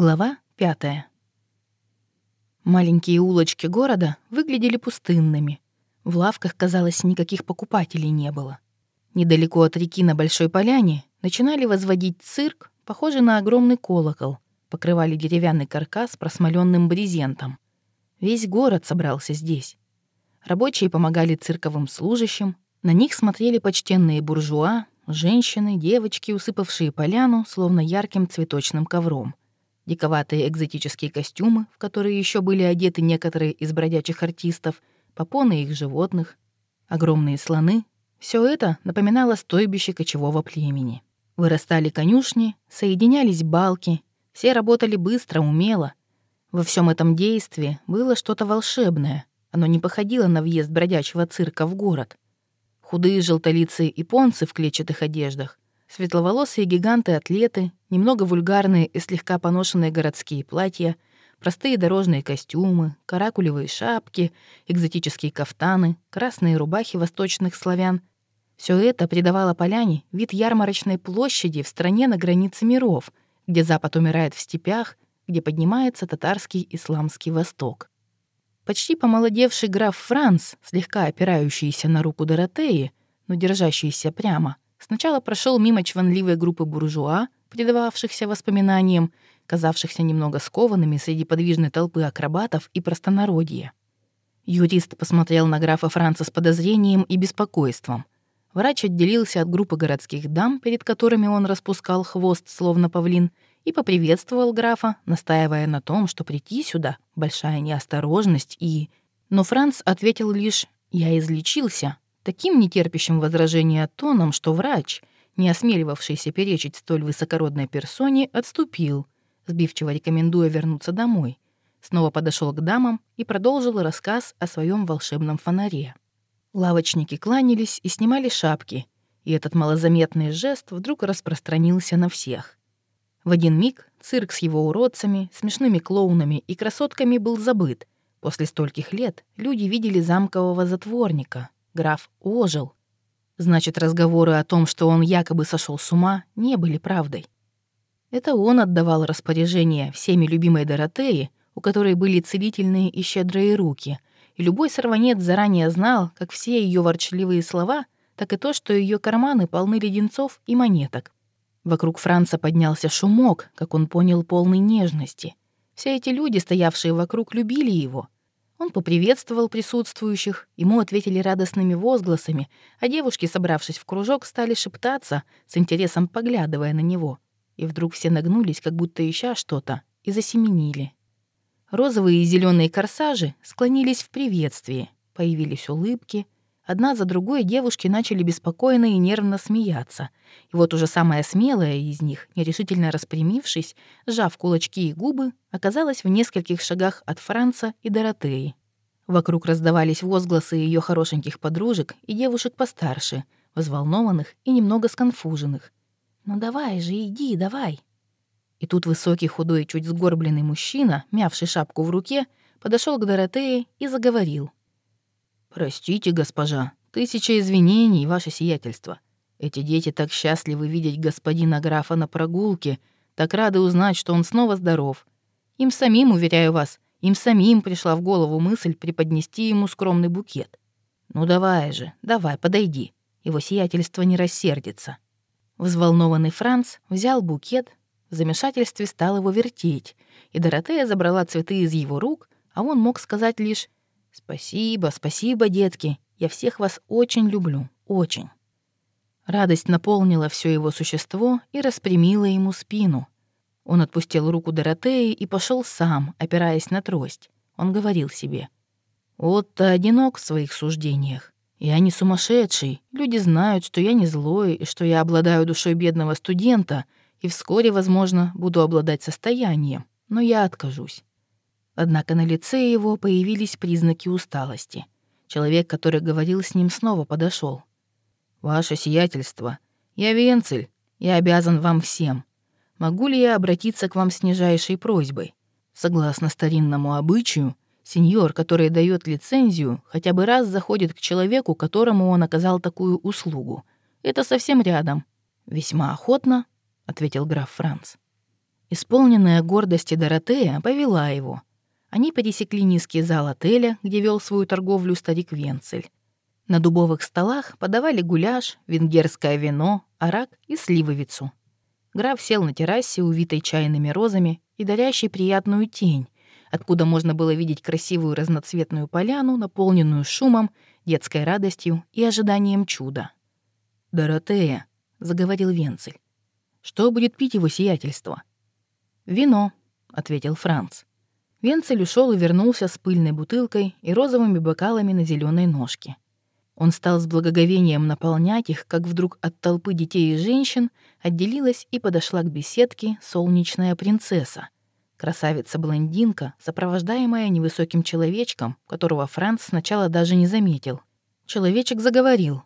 Глава пятая. Маленькие улочки города выглядели пустынными. В лавках, казалось, никаких покупателей не было. Недалеко от реки на Большой Поляне начинали возводить цирк, похожий на огромный колокол, покрывали деревянный каркас просмоленным брезентом. Весь город собрался здесь. Рабочие помогали цирковым служащим, на них смотрели почтенные буржуа, женщины, девочки, усыпавшие поляну, словно ярким цветочным ковром диковатые экзотические костюмы, в которые еще были одеты некоторые из бродячих артистов, попоны их животных, огромные слоны. Все это напоминало стойбище кочевого племени. Вырастали конюшни, соединялись балки, все работали быстро, умело. Во всем этом действии было что-то волшебное. Оно не походило на въезд бродячего цирка в город. Худые желтолицые японцы в клетчатых одеждах, Светловолосые гиганты-атлеты, немного вульгарные и слегка поношенные городские платья, простые дорожные костюмы, каракулевые шапки, экзотические кафтаны, красные рубахи восточных славян — все это придавало поляне вид ярмарочной площади в стране на границе миров, где Запад умирает в степях, где поднимается татарский исламский Восток. Почти помолодевший граф Франц, слегка опирающийся на руку Доротеи, но держащийся прямо — Сначала прошел мимо чванливой группы буржуа, предававшихся воспоминаниям, казавшихся немного скованными среди подвижной толпы акробатов и простонародья. Юрист посмотрел на графа Франца с подозрением и беспокойством. Врач отделился от группы городских дам, перед которыми он распускал хвост, словно павлин, и поприветствовал графа, настаивая на том, что прийти сюда — большая неосторожность и... Но Франц ответил лишь «Я излечился, таким нетерпящим возражения тоном, что врач, не осмеливавшийся перечить столь высокородной персоне, отступил, сбивчиво рекомендуя вернуться домой. Снова подошел к дамам и продолжил рассказ о своем волшебном фонаре. Лавочники кланялись и снимали шапки, и этот малозаметный жест вдруг распространился на всех. В один миг цирк с его уродцами, смешными клоунами и красотками был забыт. После стольких лет люди видели замкового затворника, Граф ожил. Значит, разговоры о том, что он якобы сошел с ума, не были правдой. Это он отдавал распоряжение всеми любимой Доротеи, у которой были целительные и щедрые руки, и любой сорванец заранее знал, как все ее ворчливые слова, так и то, что ее карманы полны леденцов и монеток. Вокруг Франца поднялся шумок, как он понял, полной нежности. Все эти люди, стоявшие вокруг, любили его — он поприветствовал присутствующих, ему ответили радостными возгласами, а девушки, собравшись в кружок, стали шептаться, с интересом поглядывая на него. И вдруг все нагнулись, как будто ища что-то, и засеменили. Розовые и зеленые корсажи склонились в приветствии, появились улыбки. Одна за другой девушки начали беспокойно и нервно смеяться. И вот уже самая смелая из них, нерешительно распрямившись, сжав кулачки и губы, оказалась в нескольких шагах от Франца и Доротеи. Вокруг раздавались возгласы ее хорошеньких подружек и девушек постарше, взволнованных и немного сконфуженных. «Ну давай же, иди, давай!» И тут высокий, худой, чуть сгорбленный мужчина, мявший шапку в руке, подошел к Доротее и заговорил. «Простите, госпожа, тысяча извинений, ваше сиятельство. Эти дети так счастливы видеть господина графа на прогулке, так рады узнать, что он снова здоров. Им самим, уверяю вас, им самим пришла в голову мысль преподнести ему скромный букет. «Ну давай же, давай, подойди. Его сиятельство не рассердится». Взволнованный Франц взял букет, в замешательстве стал его вертеть, и Доротея забрала цветы из его рук, а он мог сказать лишь «Спасибо, спасибо, детки, я всех вас очень люблю, очень». Радость наполнила все его существо и распрямила ему спину — он отпустил руку Доротеи и пошел сам, опираясь на трость. Он говорил себе. «Вот одинок в своих суждениях. Я не сумасшедший. Люди знают, что я не злой и что я обладаю душой бедного студента, и вскоре, возможно, буду обладать состоянием, но я откажусь». Однако на лице его появились признаки усталости. Человек, который говорил с ним, снова подошел. «Ваше сиятельство, я Венцель, я обязан вам всем. Могу ли я обратиться к вам с нижайшей просьбой? Согласно старинному обычаю, сеньор, который дает лицензию, хотя бы раз заходит к человеку, которому он оказал такую услугу. Это совсем рядом. Весьма охотно, ответил граф Франц. Исполненная гордости Доротея повела его. Они пересекли низкий зал отеля, где вел свою торговлю старик Венцель. На дубовых столах подавали гуляш, венгерское вино, арак и сливовицу. Граф сел на террасе, увитой чайными розами и дарящей приятную тень, откуда можно было видеть красивую разноцветную поляну, наполненную шумом, детской радостью и ожиданием чуда. «Доротея», — заговорил Венцель, — «что будет пить его сиятельство?» «Вино», — ответил Франц. Венцель ушел и вернулся с пыльной бутылкой и розовыми бокалами на зеленой ножке. Он стал с благоговением наполнять их, как вдруг от толпы детей и женщин отделилась и подошла к беседке солнечная принцесса, красавица-блондинка, сопровождаемая невысоким человечком, которого Франц сначала даже не заметил. Человечек заговорил.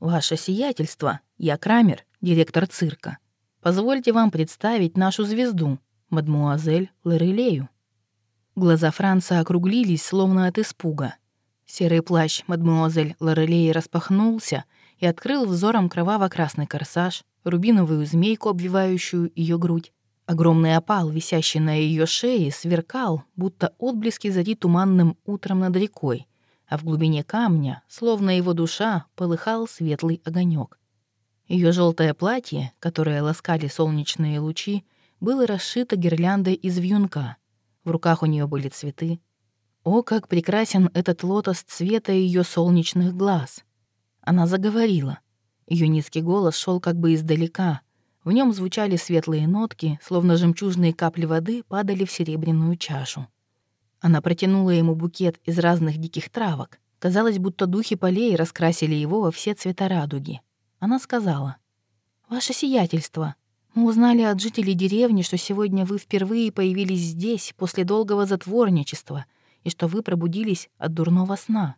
«Ваше сиятельство, я Крамер, директор цирка. Позвольте вам представить нашу звезду, мадмуазель Лорелею». Глаза Франца округлились, словно от испуга. Серый плащ мадмуазель Лорелеи распахнулся и открыл взором кроваво-красный корсаж, рубиновую змейку, обвивающую ее грудь. Огромный опал, висящий на ее шее, сверкал, будто отблески зари туманным утром над рекой, а в глубине камня, словно его душа, полыхал светлый огонек. Ее желтое платье, которое ласкали солнечные лучи, было расшито гирляндой из вьюнка. В руках у нее были цветы. О, как прекрасен этот лотос цвета ее солнечных глаз! Она заговорила. Ее низкий голос шел как бы издалека. В нем звучали светлые нотки, словно жемчужные капли воды падали в серебряную чашу. Она протянула ему букет из разных диких травок. Казалось, будто духи полей раскрасили его во все цвета радуги. Она сказала, «Ваше сиятельство, мы узнали от жителей деревни, что сегодня вы впервые появились здесь после долгого затворничества и что вы пробудились от дурного сна.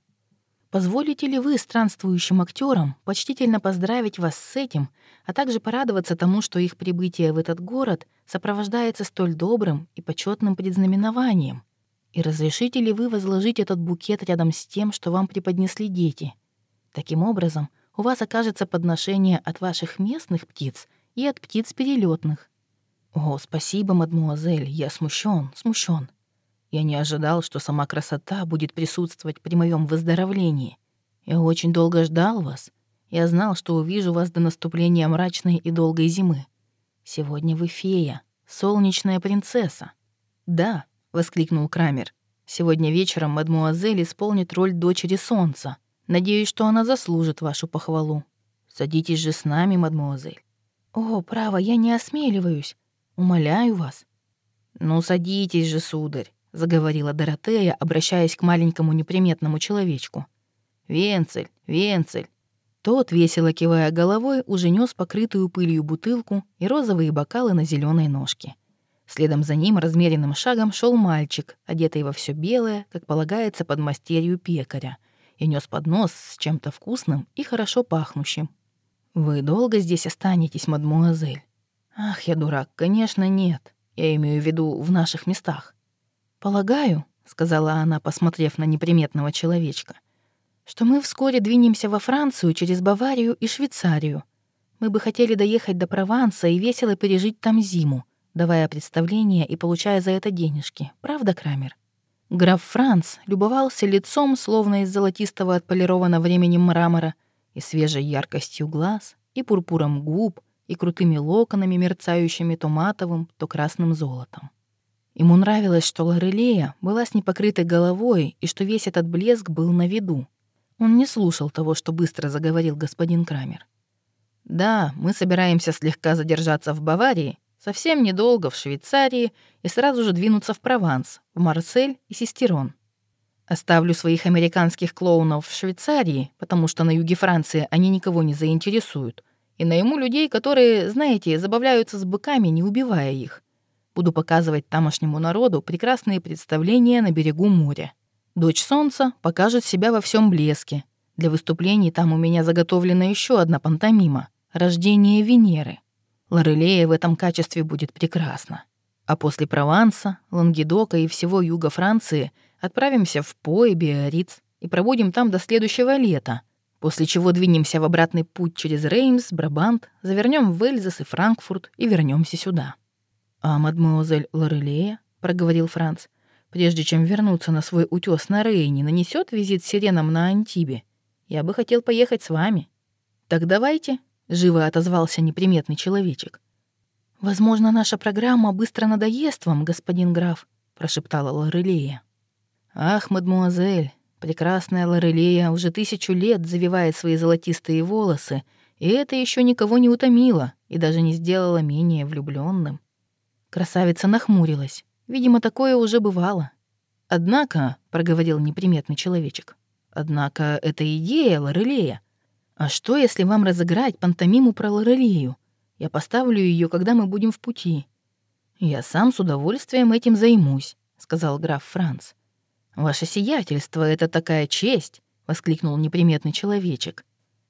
Позволите ли вы странствующим актерам почтительно поздравить вас с этим, а также порадоваться тому, что их прибытие в этот город сопровождается столь добрым и почетным предзнаменованием? И разрешите ли вы возложить этот букет рядом с тем, что вам преподнесли дети? Таким образом, у вас окажется подношение от ваших местных птиц и от птиц перелетных. О, спасибо, мадмуазель, я смущен, смущен. Я не ожидал, что сама красота будет присутствовать при моем выздоровлении. Я очень долго ждал вас. Я знал, что увижу вас до наступления мрачной и долгой зимы. Сегодня вы фея, солнечная принцесса. Да, воскликнул Крамер. Сегодня вечером мадмуазель исполнит роль дочери солнца. Надеюсь, что она заслужит вашу похвалу. Садитесь же с нами, мадмуазель. О, право, я не осмеливаюсь. Умоляю вас. Ну, садитесь же, сударь, заговорила Доротея, обращаясь к маленькому неприметному человечку. Венцель, Венцель. Тот, весело кивая головой, уже нес покрытую пылью бутылку и розовые бокалы на зеленой ножке. Следом за ним размеренным шагом шел мальчик, одетый во все белое, как полагается под мастерью пекаря — и нес поднос с чем-то вкусным и хорошо пахнущим. «Вы долго здесь останетесь, мадмуазель?» «Ах, я дурак, конечно, нет. Я имею в виду в наших местах». «Полагаю», — сказала она, посмотрев на неприметного человечка, «что мы вскоре двинемся во Францию через Баварию и Швейцарию. Мы бы хотели доехать до Прованса и весело пережить там зиму, давая представления и получая за это денежки. Правда, Крамер?» Граф Франц любовался лицом, словно из золотистого отполированного временем мрамора, и свежей яркостью глаз, и пурпуром губ, и крутыми локонами, мерцающими то матовым, то красным золотом. Ему нравилось, что Лорелея была с непокрытой головой и что весь этот блеск был на виду. Он не слушал того, что быстро заговорил господин Крамер. «Да, мы собираемся слегка задержаться в Баварии совсем недолго в Швейцарии и сразу же двинуться в Прованс, в Марсель и Систерон. Оставлю своих американских клоунов в Швейцарии, потому что на юге Франции они никого не заинтересуют, и найму людей, которые, знаете, забавляются с быками, не убивая их. Буду показывать тамошнему народу прекрасные представления на берегу моря. Дочь солнца покажет себя во всем блеске. Для выступлений там у меня заготовлена еще одна пантомима — «Рождение Венеры». Лорелея в этом качестве будет прекрасна. А после Прованса, Лангедока и всего юга Франции отправимся в По и Биориц и пробудем там до следующего лета, после чего двинемся в обратный путь через Реймс, Брабант, завернем в Эльзас и Франкфурт и вернемся сюда. «А мадмуазель Лорелея?» — проговорил Франц. «Прежде чем вернуться на свой утёс на Рейне, нанесет визит сиренам на Антибе. Я бы хотел поехать с вами». «Так давайте», — живо отозвался неприметный человечек. «Возможно, наша программа быстро надоест вам, господин граф», — прошептала Лорелея. «Ах, мадмуазель, прекрасная Лорелея уже тысячу лет завивает свои золотистые волосы, и это еще никого не утомило и даже не сделало менее влюбленным. Красавица нахмурилась. Видимо, такое уже бывало. «Однако», — проговорил неприметный человечек, «однако это идея Лорелея. А что, если вам разыграть пантомиму про Лорелею? Я поставлю ее, когда мы будем в пути». «Я сам с удовольствием этим займусь», — сказал граф Франц. «Ваше сиятельство — это такая честь!» — воскликнул неприметный человечек.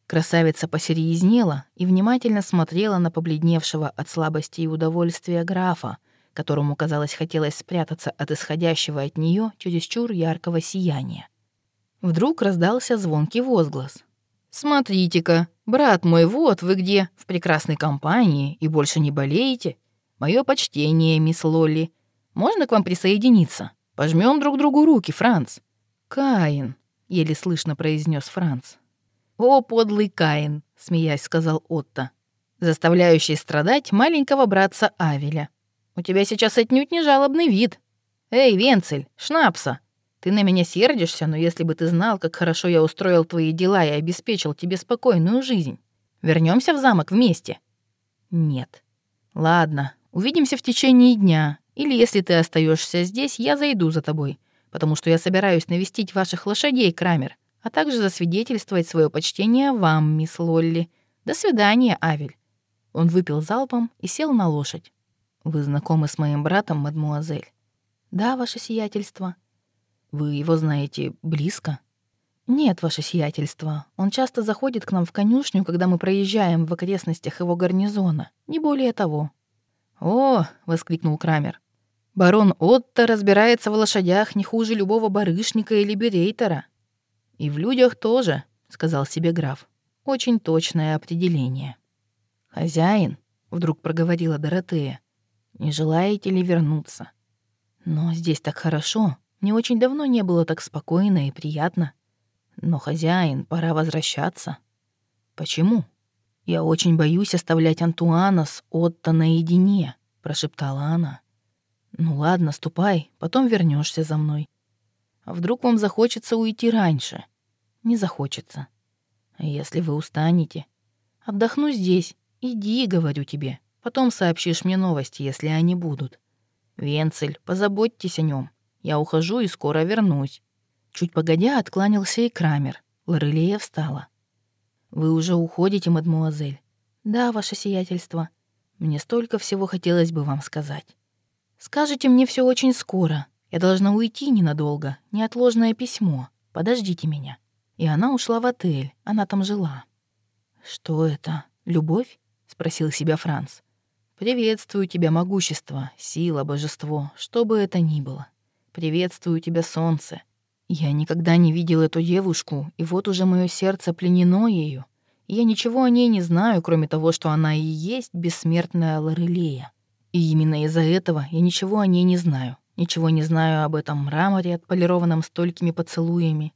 Красавица посерьезнела и внимательно смотрела на побледневшего от слабости и удовольствия графа, которому, казалось, хотелось спрятаться от исходящего от нее чересчур яркого сияния. Вдруг раздался звонкий возглас. «Смотрите-ка, брат мой, вот вы где, в прекрасной компании, и больше не болеете. Мое почтение, мисс Лолли. Можно к вам присоединиться? Пожмем друг другу руки, Франц». «Каин», — еле слышно произнес Франц. «О, подлый Каин», — смеясь сказал Отто, заставляющий страдать маленького братца Авеля. «У тебя сейчас отнюдь не жалобный вид. Эй, Венцель, шнапса! Ты на меня сердишься, но если бы ты знал, как хорошо я устроил твои дела и обеспечил тебе спокойную жизнь. Вернемся в замок вместе?» «Нет». «Ладно, увидимся в течение дня, или если ты остаешься здесь, я зайду за тобой, потому что я собираюсь навестить ваших лошадей, Крамер а также засвидетельствовать свое почтение вам, мисс Лолли. До свидания, Авель». Он выпил залпом и сел на лошадь. «Вы знакомы с моим братом, мадмуазель?» «Да, ваше сиятельство». «Вы его знаете близко?» «Нет, ваше сиятельство. Он часто заходит к нам в конюшню, когда мы проезжаем в окрестностях его гарнизона. Не более того». «О!» — воскликнул Крамер. «Барон Отто разбирается в лошадях не хуже любого барышника или берейтера. «И в людях тоже», — сказал себе граф. «Очень точное определение». «Хозяин», — вдруг проговорила Доротея, — «не желаете ли вернуться?» «Но здесь так хорошо. Мне очень давно не было так спокойно и приятно. Но, хозяин, пора возвращаться». «Почему?» «Я очень боюсь оставлять Антуана с Отто наедине», — прошептала она. «Ну ладно, ступай, потом вернешься за мной. А вдруг вам захочется уйти раньше? Не захочется. А если вы устанете? Отдохну здесь. Иди, говорю тебе. Потом сообщишь мне новости, если они будут. Венцель, позаботьтесь о нем. Я ухожу и скоро вернусь. Чуть погодя откланялся и Крамер. Лорелея встала. «Вы уже уходите, мадмуазель?» «Да, ваше сиятельство. Мне столько всего хотелось бы вам сказать. Скажите мне все очень скоро, я должна уйти ненадолго. Неотложное письмо. Подождите меня». И она ушла в отель. Она там жила. «Что это? Любовь?» — спросил себя Франц. «Приветствую тебя, могущество, сила, божество, что бы это ни было. Приветствую тебя, солнце. Я никогда не видел эту девушку, и вот уже мое сердце пленено ею. Я ничего о ней не знаю, кроме того, что она и есть бессмертная Лорелея. И именно из-за этого я ничего о ней не знаю. Ничего не знаю об этом мраморе, отполированном столькими поцелуями.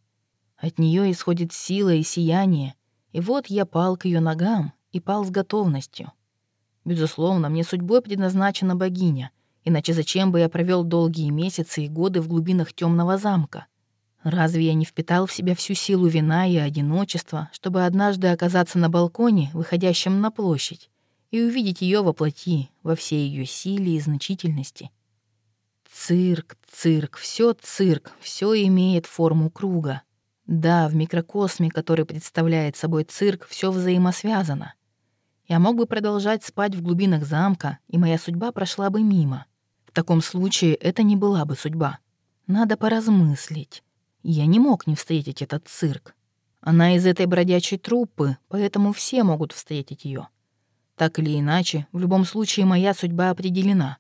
От нее исходит сила и сияние, и вот я пал к ее ногам и пал с готовностью. Безусловно, мне судьбой предназначена богиня, иначе зачем бы я провел долгие месяцы и годы в глубинах темного замка? Разве я не впитал в себя всю силу вина и одиночества, чтобы однажды оказаться на балконе, выходящем на площадь, и увидеть ее во плоти, во всей ее силе и значительности? Цирк, цирк, все цирк, все имеет форму круга. Да, в микрокосме, который представляет собой цирк, все взаимосвязано. Я мог бы продолжать спать в глубинах замка, и моя судьба прошла бы мимо. В таком случае это не была бы судьба. Надо поразмыслить. Я не мог не встретить этот цирк. Она из этой бродячей труппы, поэтому все могут встретить ее. Так или иначе, в любом случае моя судьба определена.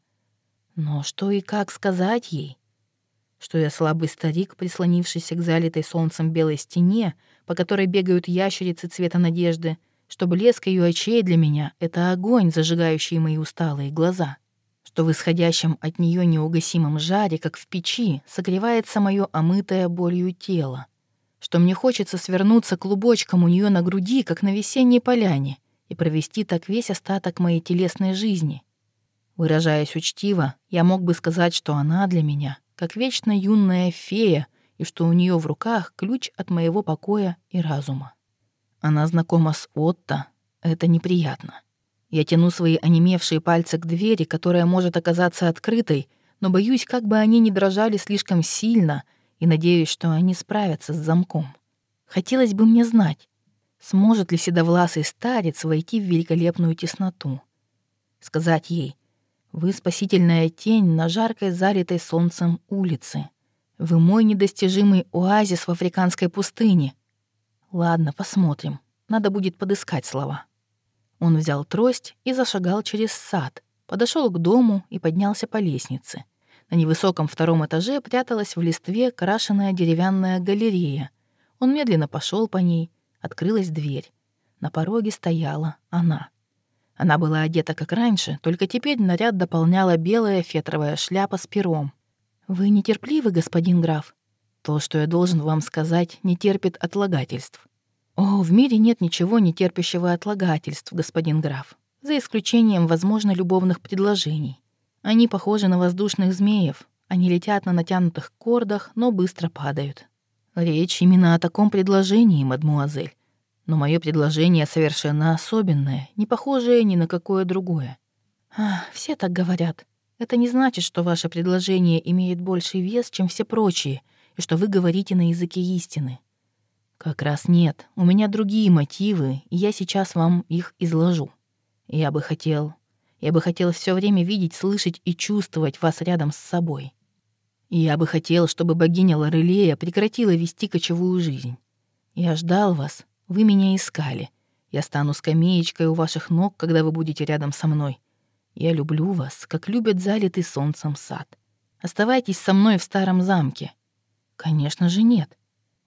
Но что и как сказать ей? Что я слабый старик, прислонившийся к залитой солнцем белой стене, по которой бегают ящерицы цвета надежды, что блеск ее очей для меня — это огонь, зажигающий мои усталые глаза. что в исходящем от нее неугасимом жаре, как в печи, согревается мое омытое болью тело, что мне хочется свернуться клубочком у нее на груди, как на весенней поляне, и провести так весь остаток моей телесной жизни. Выражаясь учтиво, я мог бы сказать, что она для меня, как вечно юная фея, и что у нее в руках ключ от моего покоя и разума. Она знакома с Отто, это неприятно. Я тяну свои онемевшие пальцы к двери, которая может оказаться открытой, но боюсь, как бы они не дрожали слишком сильно, и надеюсь, что они справятся с замком. Хотелось бы мне знать, сможет ли седовласый старец войти в великолепную тесноту. Сказать ей, вы спасительная тень на жаркой залитой солнцем улице. Вы мой недостижимый оазис в африканской пустыне. Ладно, посмотрим. Надо будет подыскать слова. Он взял трость и зашагал через сад, подошел к дому и поднялся по лестнице. На невысоком втором этаже пряталась в листве крашеная деревянная галерея. Он медленно пошел по ней, открылась дверь. На пороге стояла она. Она была одета как раньше, только теперь наряд дополняла белая фетровая шляпа с пером. «Вы нетерпливы, господин граф?» «То, что я должен вам сказать, не терпит отлагательств. О, в мире нет ничего не терпящего отлагательств, господин граф, за исключением, возможно, любовных предложений. Они похожи на воздушных змеев. Они летят на натянутых кордах, но быстро падают. Речь именно о таком предложении, мадмуазель. Но мое предложение совершенно особенное, не похожее ни на какое другое. А, все так говорят. Это не значит, что ваше предложение имеет больший вес, чем все прочие, и что вы говорите на языке истины. «Как раз нет. У меня другие мотивы, и я сейчас вам их изложу. Я бы хотел... Я бы хотел все время видеть, слышать и чувствовать вас рядом с собой. Я бы хотел, чтобы богиня Лорелея прекратила вести кочевую жизнь. Я ждал вас, вы меня искали. Я стану скамеечкой у ваших ног, когда вы будете рядом со мной. Я люблю вас, как любят залитый солнцем сад. Оставайтесь со мной в старом замке. Конечно же, нет.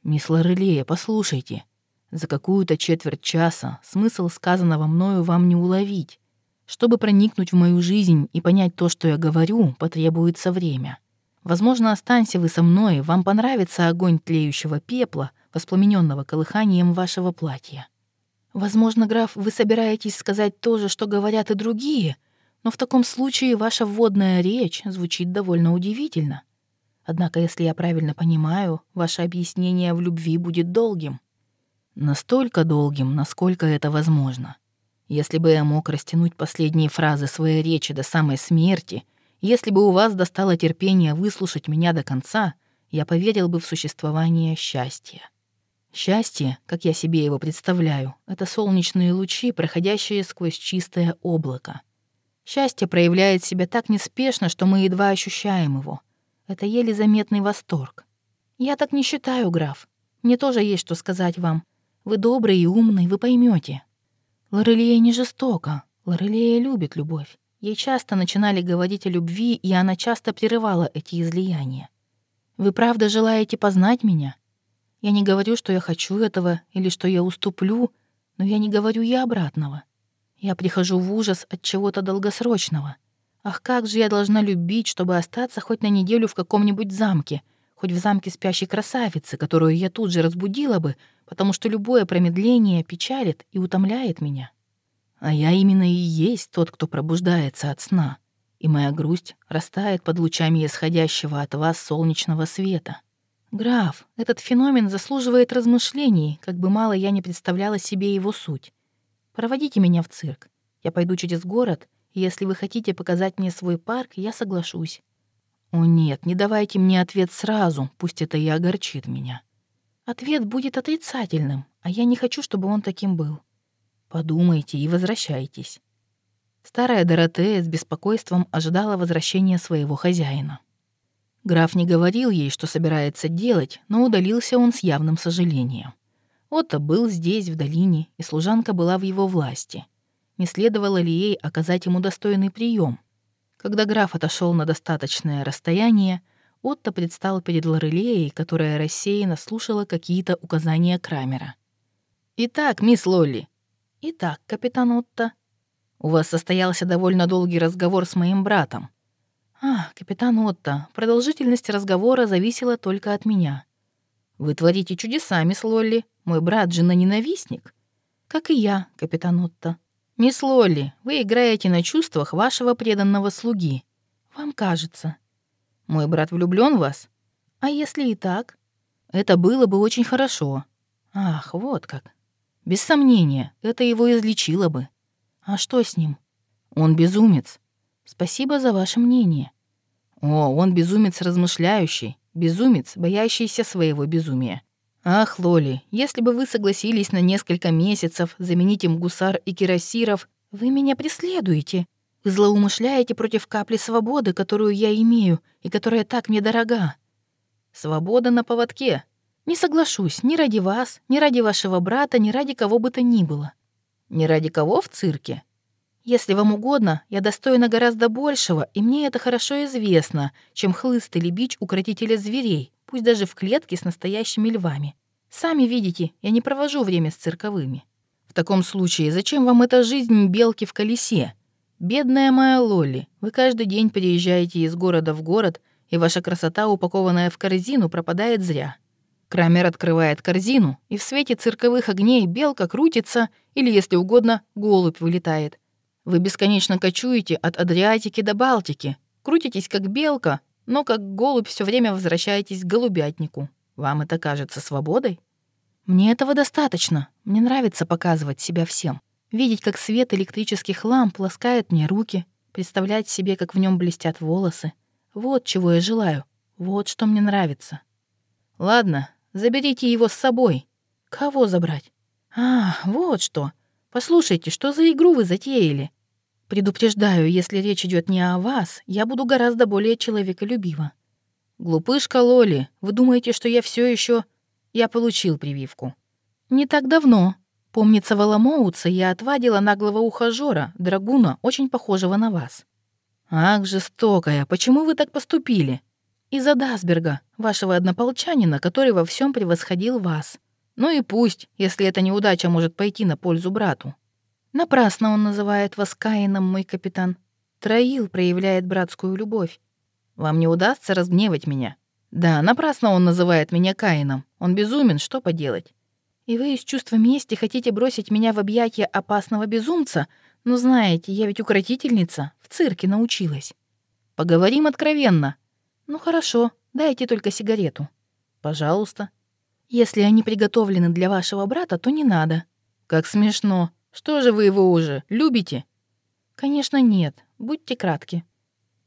«Мисс Лорелея, послушайте. За какую-то четверть часа смысл сказанного мною вам не уловить. Чтобы проникнуть в мою жизнь и понять то, что я говорю, потребуется время. Возможно, останься вы со мной, вам понравится огонь тлеющего пепла, воспламененного колыханием вашего платья. Возможно, граф, вы собираетесь сказать то же, что говорят и другие, но в таком случае ваша вводная речь звучит довольно удивительно. Однако, если я правильно понимаю, ваше объяснение в любви будет долгим. Настолько долгим, насколько это возможно. Если бы я мог растянуть последние фразы своей речи до самой смерти, если бы у вас достало терпение выслушать меня до конца, я поверил бы в существование счастья. Счастье, как я себе его представляю, это солнечные лучи, проходящие сквозь чистое облако. Счастье проявляет себя так неспешно, что мы едва ощущаем его — это еле заметный восторг. Я так не считаю, граф. Мне тоже есть что сказать вам. Вы добрый и умный, вы поймете. Лорелия не жестока. Лорелия любит любовь. Ей часто начинали говорить о любви, и она часто прерывала эти излияния. Вы правда желаете познать меня? Я не говорю, что я хочу этого или что я уступлю, но я не говорю и обратного. Я прихожу в ужас от чего-то долгосрочного. Ах, как же я должна любить, чтобы остаться хоть на неделю в каком-нибудь замке, хоть в замке спящей красавицы, которую я тут же разбудила бы, потому что любое промедление печалит и утомляет меня. А я именно и есть тот, кто пробуждается от сна, и моя грусть растает под лучами исходящего от вас солнечного света. Граф, этот феномен заслуживает размышлений, как бы мало я не представляла себе его суть. Проводите меня в цирк. Я пойду через город — если вы хотите показать мне свой парк, я соглашусь. О нет, не давайте мне ответ сразу, пусть это и огорчит меня. Ответ будет отрицательным, а я не хочу, чтобы он таким был. Подумайте и возвращайтесь. Старая Доротея с беспокойством ожидала возвращения своего хозяина. Граф не говорил ей, что собирается делать, но удалился он с явным сожалением. Отто был здесь, в долине, и служанка была в его власти — не следовало ли ей оказать ему достойный прием. Когда граф отошел на достаточное расстояние, Отто предстал перед Лорелеей, которая рассеянно слушала какие-то указания Крамера. «Итак, мисс Лолли». «Итак, капитан Отто». «У вас состоялся довольно долгий разговор с моим братом. «А, капитан Отто, продолжительность разговора зависела только от меня. Вы творите чудеса, мисс Лолли. Мой брат жена-ненавистник. Как и я, капитан Отто. Мисс Лолли, вы играете на чувствах вашего преданного слуги. Вам кажется. Мой брат влюблён в вас? А если и так? Это было бы очень хорошо. Ах, вот как. Без сомнения, это его излечило бы. А что с ним? Он безумец. Спасибо за ваше мнение. О, он безумец размышляющий, безумец, боящийся своего безумия. Ах, Лоли, если бы вы согласились на несколько месяцев заменить им гусар и кирасиров, вы меня преследуете. Вы злоумышляете против капли свободы, которую я имею и которая так мне дорога. Свобода на поводке. Не соглашусь ни ради вас, ни ради вашего брата, ни ради кого бы то ни было. Ни ради кого в цирке? Если вам угодно, я достойна гораздо большего, и мне это хорошо известно, чем хлыст или бич укротителя зверей, пусть даже в клетке с настоящими львами. Сами видите, я не провожу время с цирковыми. В таком случае, зачем вам эта жизнь белки в колесе? Бедная моя Лолли, вы каждый день переезжаете из города в город, и ваша красота, упакованная в корзину, пропадает зря. Крамер открывает корзину, и в свете цирковых огней белка крутится, или, если угодно, голубь вылетает. Вы бесконечно кочуете от Адриатики до Балтики, крутитесь как белка, но как голубь все время возвращаетесь к голубятнику. Вам это кажется свободой? Мне этого достаточно. Мне нравится показывать себя всем. Видеть, как свет электрических ламп ласкает мне руки, представлять себе, как в нем блестят волосы. Вот чего я желаю. Вот что мне нравится. Ладно, заберите его с собой. Кого забрать? А, вот что. Послушайте, что за игру вы затеяли? Предупреждаю, если речь идет не о вас, я буду гораздо более человеколюбива. Глупышка Лоли, вы думаете, что я все еще... Я получил прививку. Не так давно. Помнится, в Аламоуце я отвадила наглого ухажера, драгуна, очень похожего на вас. Ах, жестокая, почему вы так поступили? Из-за Дасберга, вашего однополчанина, который во всем превосходил вас. Ну и пусть, если эта неудача может пойти на пользу брату. Напрасно он называет вас Каином, мой капитан. Троил проявляет братскую любовь. Вам не удастся разгневать меня. Да, напрасно он называет меня Каином. Он безумен, что поделать? И вы из чувства мести хотите бросить меня в объятия опасного безумца? Ну, знаете, я ведь укротительница, в цирке научилась. Поговорим откровенно. Ну, хорошо, дайте только сигарету. Пожалуйста. Если они приготовлены для вашего брата, то не надо. Как смешно. Что же вы его уже любите? Конечно, нет. Будьте кратки.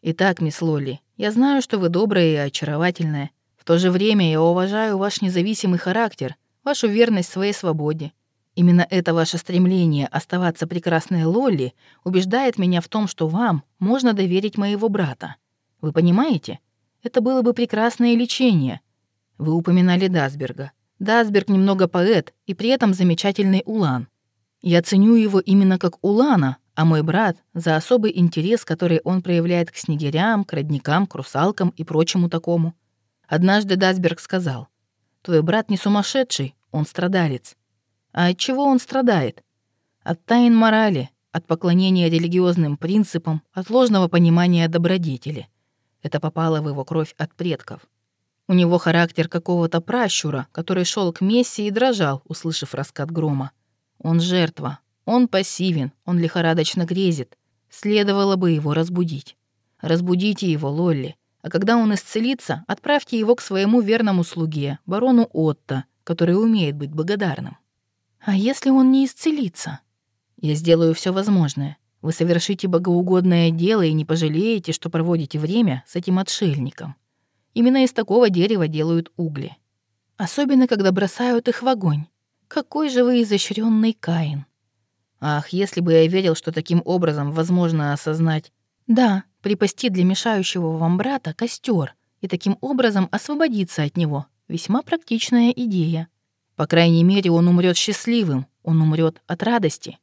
Итак, мисс Лолли, я знаю, что вы добрая и очаровательная. В то же время я уважаю ваш независимый характер, вашу верность своей свободе. Именно это ваше стремление оставаться прекрасной Лолли убеждает меня в том, что вам можно доверить моего брата. Вы понимаете? Это было бы прекрасное лечение. Вы упоминали Дасберга. Дасберг немного поэт и при этом замечательный улан. Я ценю его именно как Улана, а мой брат — за особый интерес, который он проявляет к снегирям, к родникам, к русалкам и прочему такому. Однажды Дасберг сказал, «Твой брат не сумасшедший, он страдалец». А от чего он страдает? От тайн морали, от поклонения религиозным принципам, от ложного понимания добродетели. Это попало в его кровь от предков. У него характер какого-то пращура, который шел к мессе и дрожал, услышав раскат грома. Он жертва, он пассивен, он лихорадочно грезит. Следовало бы его разбудить. Разбудите его, Лолли. А когда он исцелится, отправьте его к своему верному слуге, барону Отто, который умеет быть благодарным. А если он не исцелится? Я сделаю все возможное. Вы совершите богоугодное дело и не пожалеете, что проводите время с этим отшельником. Именно из такого дерева делают угли. Особенно, когда бросают их в огонь. Какой же вы изощренный Каин. Ах, если бы я верил, что таким образом возможно осознать... Да, припасти для мешающего вам брата костер и таким образом освободиться от него. Весьма практичная идея. По крайней мере, он умрет счастливым, он умрет от радости.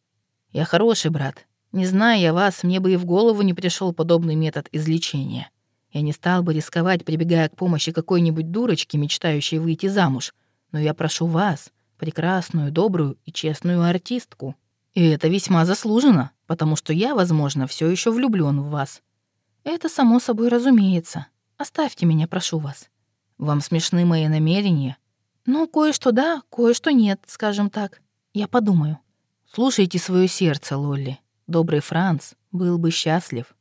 Я хороший брат. Не зная я вас, мне бы и в голову не пришел подобный метод излечения. Я не стал бы рисковать, прибегая к помощи какой-нибудь дурочки, мечтающей выйти замуж. Но я прошу вас, прекрасную, добрую и честную артистку. И это весьма заслуженно, потому что я, возможно, все еще влюблен в вас. Это само собой разумеется. Оставьте меня, прошу вас. Вам смешны мои намерения? Ну, кое-что да, кое-что нет, скажем так. Я подумаю. Слушайте свое сердце, Лолли. Добрый Франц был бы счастлив.